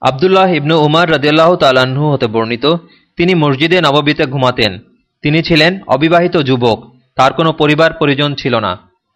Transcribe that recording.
আবদুল্লাহ ইবনু উমার রদিয়াল্লাহ তালাহু হতে বর্ণিত, তিনি মসজিদে নববীতে ঘুমাতেন। তিনি ছিলেন অবিবাহিত যুবক, তার কোনো পরিবার পরিজন ছিল না।